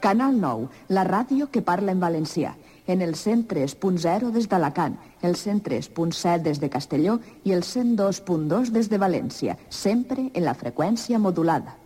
Canal 9, la ràdio que parla en valencià, en el 103.0 des d'Alacant, el 103.7 des de Castelló i el 102.2 des de València, sempre en la freqüència modulada.